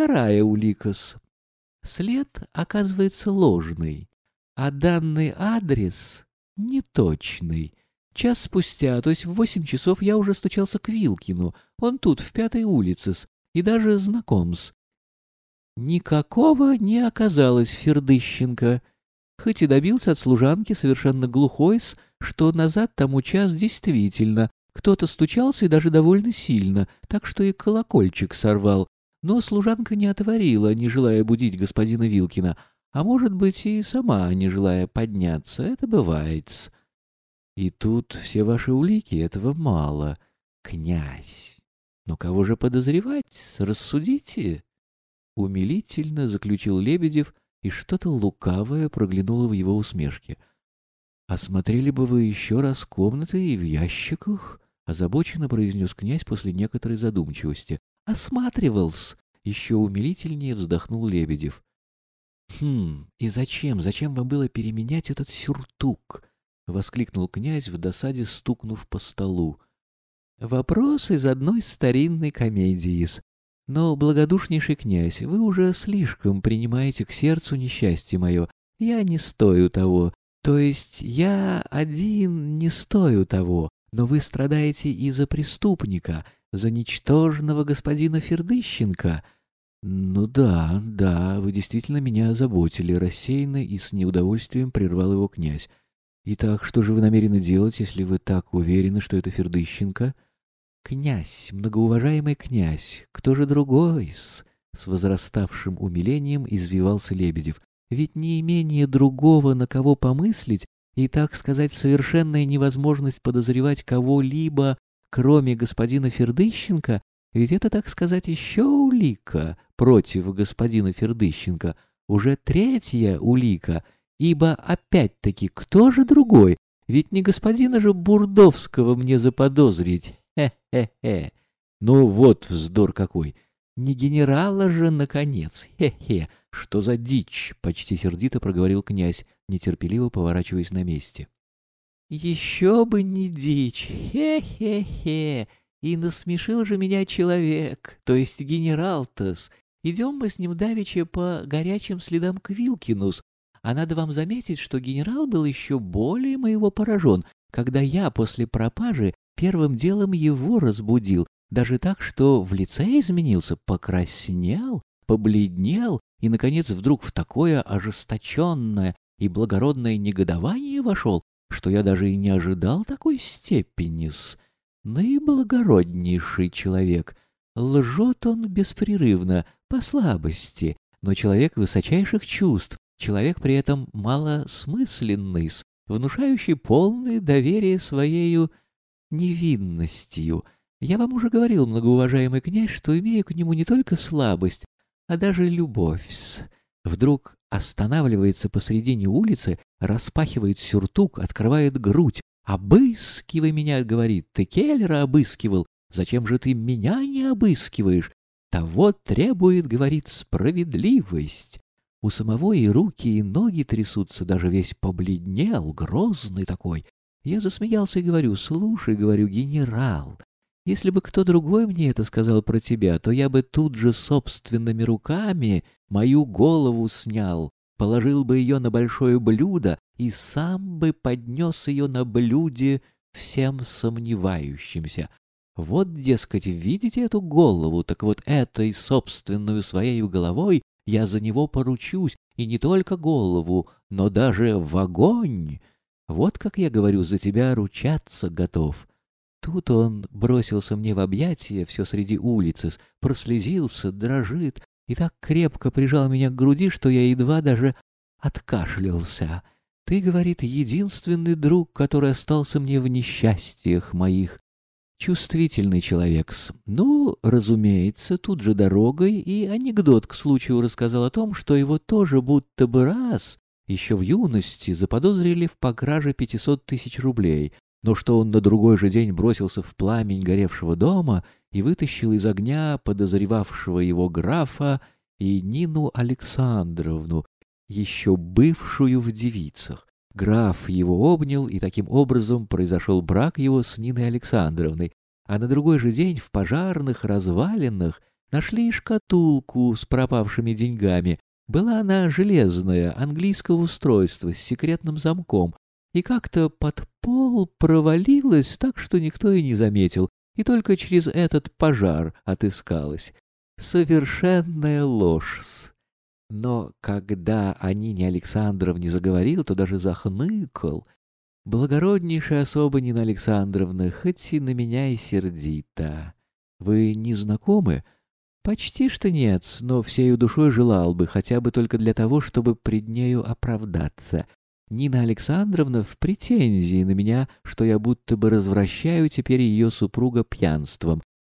вторая уликас. След оказывается ложный, а данный адрес неточный. Час спустя, то есть в восемь часов, я уже стучался к Вилкину. Он тут, в пятой улице, и даже знаком с. Никакого не оказалось Фердыщенко, хоть и добился от служанки совершенно глухой, что назад тому час действительно кто-то стучался и даже довольно сильно, так что и колокольчик сорвал. Но служанка не отворила, не желая будить господина Вилкина, а может быть и сама, не желая подняться. Это бывает. И тут все ваши улики, этого мало. Князь. Но кого же подозревать? Рассудите. Умилительно заключил Лебедев, и что-то лукавое проглянуло в его усмешке. «Осмотрели бы вы еще раз комнаты и в ящиках?» — озабоченно произнес князь после некоторой задумчивости. «Осматривался!» — еще умилительнее вздохнул Лебедев. «Хм, и зачем, зачем вам было переменять этот сюртук?» — воскликнул князь в досаде, стукнув по столу. «Вопрос из одной старинной комедии. Но, благодушнейший князь, вы уже слишком принимаете к сердцу несчастье мое. Я не стою того. То есть я один не стою того, но вы страдаете из-за преступника, за ничтожного господина Фердыщенко». «Ну да, да, вы действительно меня озаботили», — рассеянно и с неудовольствием прервал его князь. «Итак, что же вы намерены делать, если вы так уверены, что это Фердыщенко?» «Князь, многоуважаемый князь, кто же другой-с?» С возраставшим умилением извивался Лебедев. «Ведь не имение другого, на кого помыслить, и, так сказать, совершенная невозможность подозревать кого-либо, кроме господина Фердыщенко, ведь это, так сказать, еще улика против господина Фердыщенко, уже третья улика, ибо, опять-таки, кто же другой? Ведь не господина же Бурдовского мне заподозрить. Хе-хе-хе. Ну вот вздор какой. Не генерала же, наконец. Хе-хе. Что за дичь? Почти сердито проговорил князь, нетерпеливо поворачиваясь на месте. Еще бы не дичь. Хе-хе-хе. И насмешил же меня человек, то есть генерал-тос. Идем мы с ним давеча по горячим следам к Вилкинус, а надо вам заметить, что генерал был еще более моего поражен, когда я после пропажи первым делом его разбудил, даже так, что в лице изменился, покраснел, побледнел и, наконец, вдруг в такое ожесточенное и благородное негодование вошел, что я даже и не ожидал такой степени-с наиблагороднейший человек. Лжет он беспрерывно, по слабости, но человек высочайших чувств, человек при этом малосмысленный, внушающий полное доверие своею невинностью. Я вам уже говорил, многоуважаемый князь, что имею к нему не только слабость, а даже любовь. Вдруг останавливается посредине улицы, распахивает сюртук, открывает грудь, «Обыскивай меня», — говорит, — «ты Келлера обыскивал, зачем же ты меня не обыскиваешь?» «Того требует, — говорит, — справедливость». У самого и руки, и ноги трясутся, даже весь побледнел, грозный такой. Я засмеялся и говорю, «Слушай, — говорю, — генерал, если бы кто другой мне это сказал про тебя, то я бы тут же собственными руками мою голову снял, положил бы ее на большое блюдо и сам бы поднес ее на блюде всем сомневающимся. Вот, дескать, видите эту голову, так вот этой собственную своей головой я за него поручусь, и не только голову, но даже в огонь. Вот как я говорю, за тебя ручаться готов. Тут он бросился мне в объятия все среди улицы, прослезился, дрожит, и так крепко прижал меня к груди, что я едва даже откашлялся. Ты, говорит, единственный друг, который остался мне в несчастьях моих. Чувствительный человек -с. Ну, разумеется, тут же дорогой и анекдот к случаю рассказал о том, что его тоже будто бы раз, еще в юности, заподозрили в пограже пятисот тысяч рублей, но что он на другой же день бросился в пламень горевшего дома и вытащил из огня подозревавшего его графа и Нину Александровну, еще бывшую в девицах. Граф его обнял, и таким образом произошел брак его с Ниной Александровной, а на другой же день в пожарных развалинах Нашли шкатулку с пропавшими деньгами. Была она железная, английского устройства, с секретным замком. И как-то под пол провалилась так, что никто и не заметил, и только через этот пожар отыскалась. Совершенная ложь. Но когда о Нине Александровне заговорил, то даже захныкал. Благороднейшая особа Нина Александровна, хоть и на меня и сердита. Вы не знакомы? Почти что нет, но всею душой желал бы, хотя бы только для того, чтобы пред нею оправдаться. Нина Александровна в претензии на меня, что я будто бы развращаю теперь ее супруга пьянством.